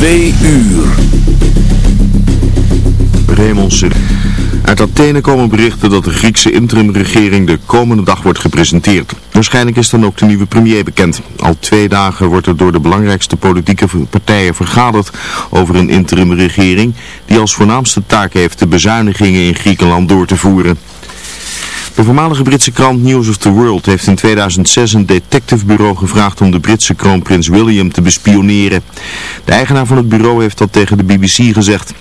Twee uur. Raymond Uit Athene komen berichten dat de Griekse interimregering de komende dag wordt gepresenteerd. Waarschijnlijk is dan ook de nieuwe premier bekend. Al twee dagen wordt er door de belangrijkste politieke partijen vergaderd over een interimregering die als voornaamste taak heeft de bezuinigingen in Griekenland door te voeren. De voormalige Britse krant News of the World heeft in 2006 een detectivebureau gevraagd om de Britse kroonprins William te bespioneren. De eigenaar van het bureau heeft dat tegen de BBC gezegd.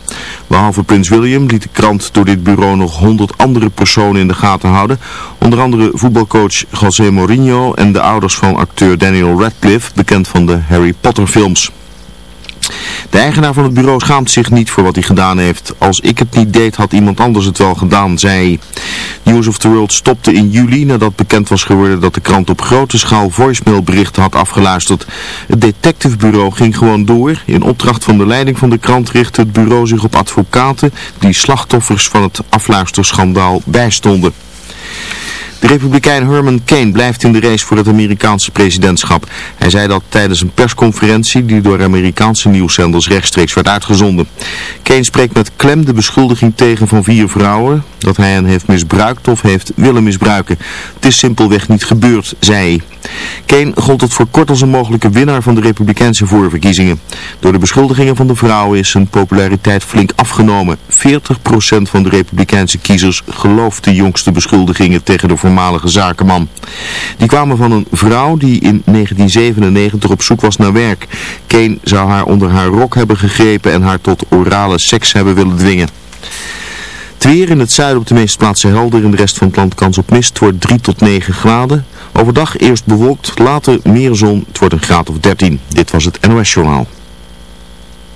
Behalve prins William liet de krant door dit bureau nog 100 andere personen in de gaten houden. Onder andere voetbalcoach José Mourinho en de ouders van acteur Daniel Radcliffe, bekend van de Harry Potter films. De eigenaar van het bureau schaamt zich niet voor wat hij gedaan heeft. Als ik het niet deed, had iemand anders het wel gedaan, zei. News of the World stopte in juli nadat bekend was geworden dat de krant op grote schaal voicemailberichten had afgeluisterd. Het detectivebureau ging gewoon door. In opdracht van de leiding van de krant richtte het bureau zich op advocaten die slachtoffers van het afluisterschandaal bijstonden. De republikein Herman Kane blijft in de race voor het Amerikaanse presidentschap. Hij zei dat tijdens een persconferentie die door Amerikaanse nieuwszenders rechtstreeks werd uitgezonden. Kane spreekt met klem de beschuldiging tegen van vier vrouwen dat hij hen heeft misbruikt of heeft willen misbruiken. Het is simpelweg niet gebeurd, zei hij. Kane gold het voor kort als een mogelijke winnaar van de republikeinse voorverkiezingen. Door de beschuldigingen van de vrouwen is zijn populariteit flink afgenomen. 40% van de republikeinse kiezers gelooft de jongste beschuldigingen tegen de voormalige zakenman. Die kwamen van een vrouw die in 1997 op zoek was naar werk. Kane zou haar onder haar rok hebben gegrepen en haar tot orale seks hebben willen dwingen. Het weer in het zuiden op de meeste plaatsen helder, in de rest van het land kans op mist. Het wordt 3 tot 9 graden. Overdag eerst bewolkt, later meer zon. Het wordt een graad of 13. Dit was het NOS Journaal.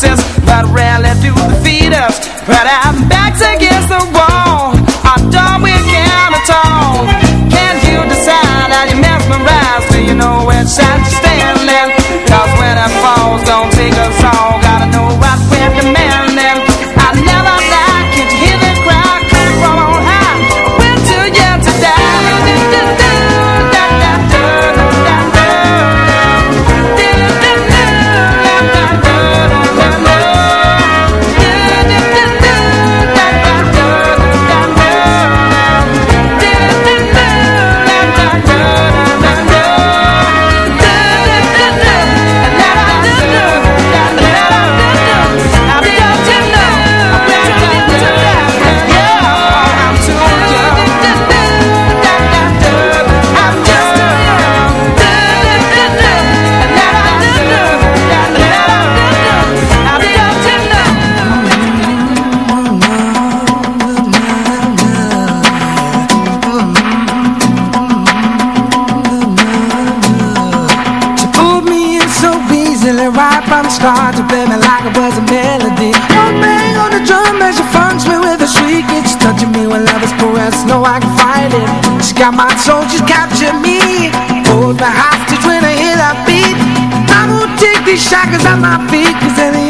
success baby like it was a melody. One bang on the drum as she funks me with a shriek It's touching me when love is caressed, no I can fight it. She got my soul, she's captured me. Hold me hostage when I hear that beat. I won't take these shackles off my feet Cause any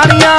¡Adiós!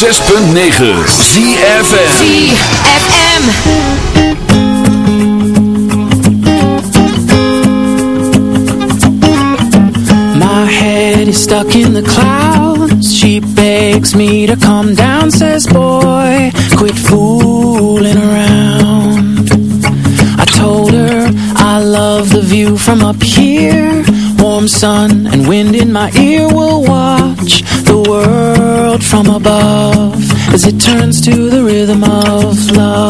106.9 ZFM ZFM is stuck in the clouds. She begs me to calm down Says boy, quit fooling around. I told her I love the view from up here. Warm sun and wind in my ear will walk above As it turns to the rhythm of love.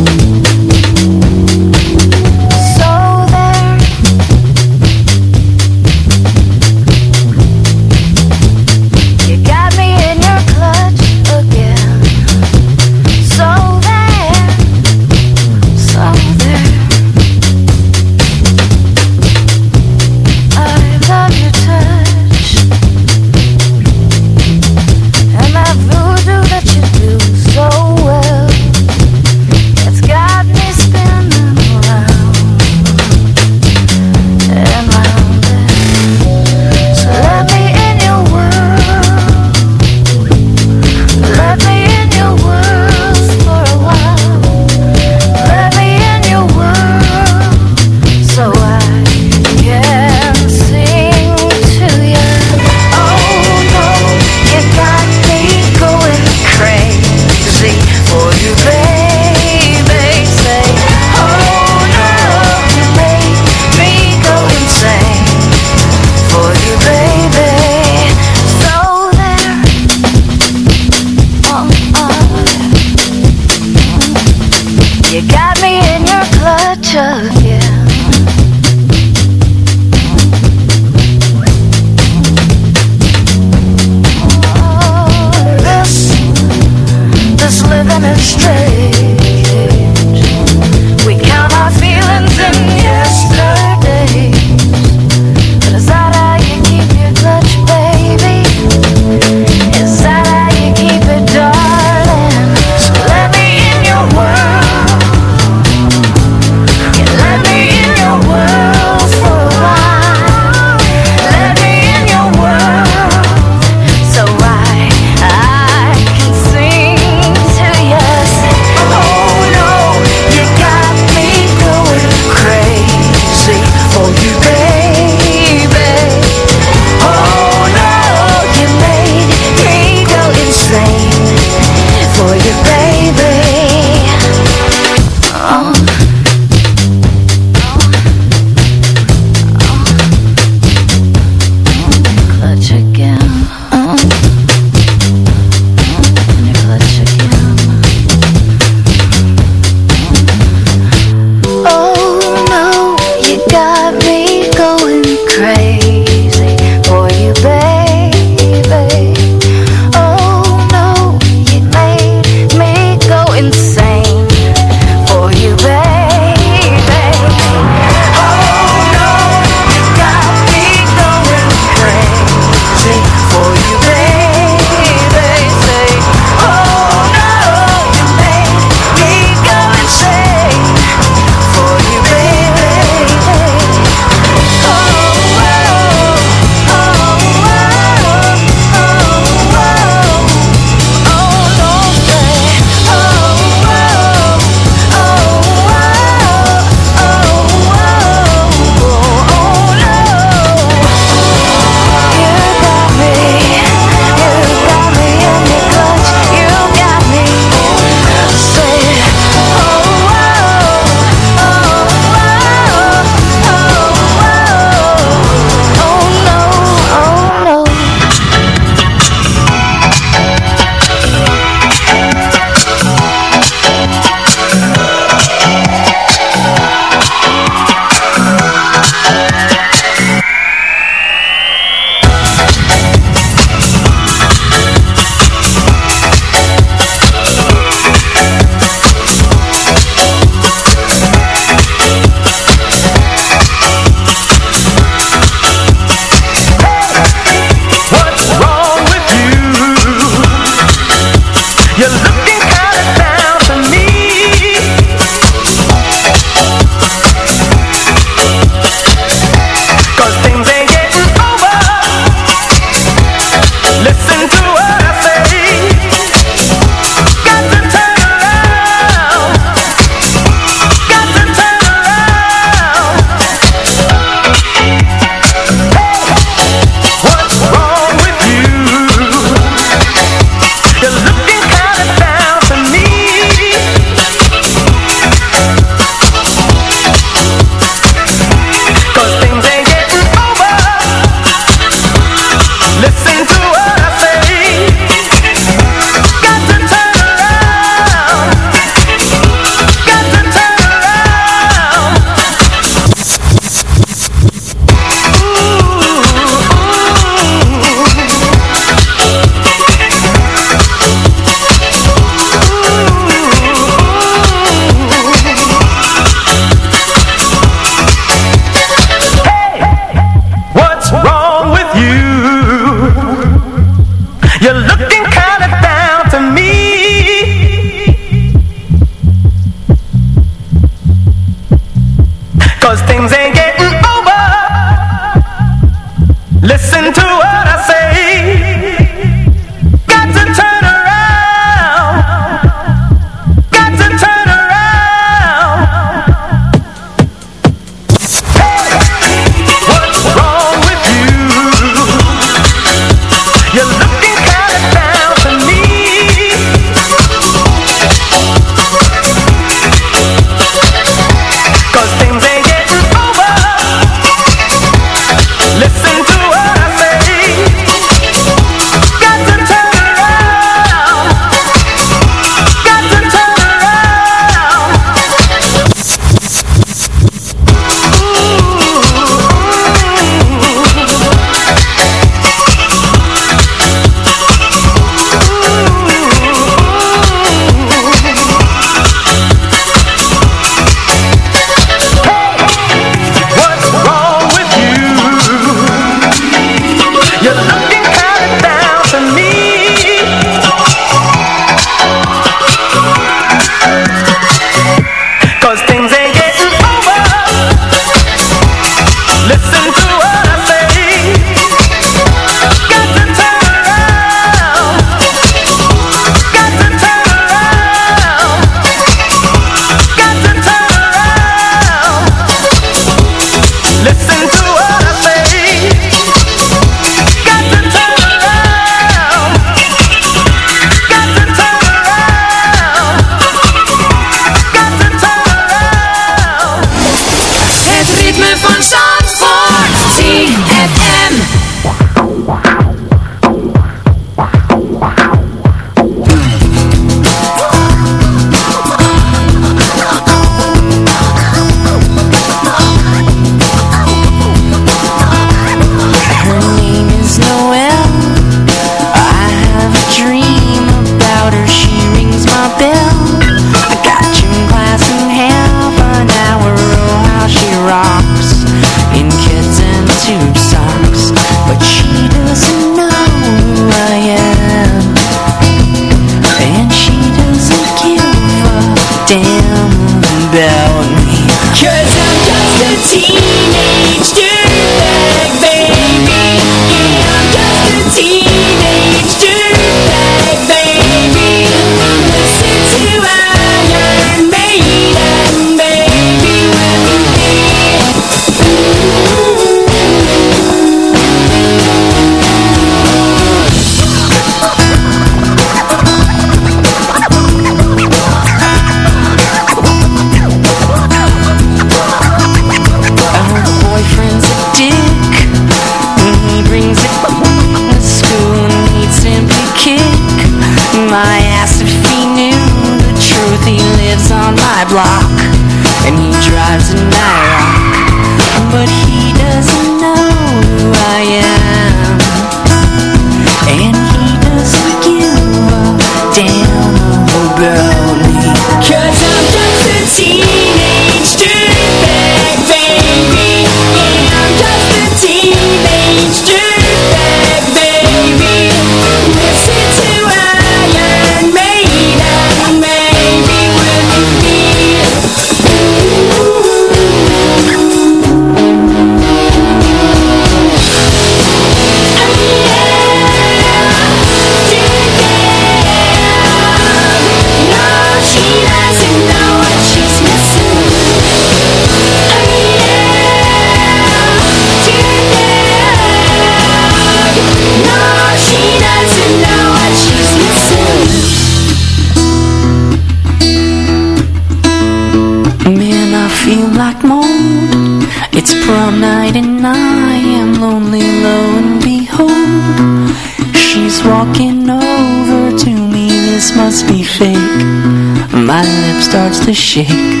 To shake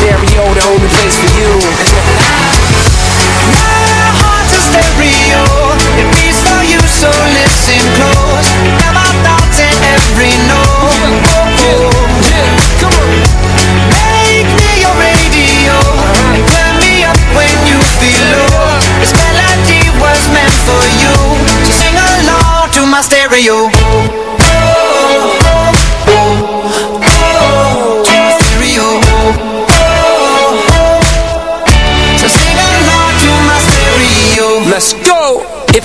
stereo, oh, the only place for you. My heart's a stereo. It beats for you, so listen close. Hear my thoughts in every note. Come on. Make me your radio turn me up when you feel low. This melody was meant for you, so sing along to my stereo.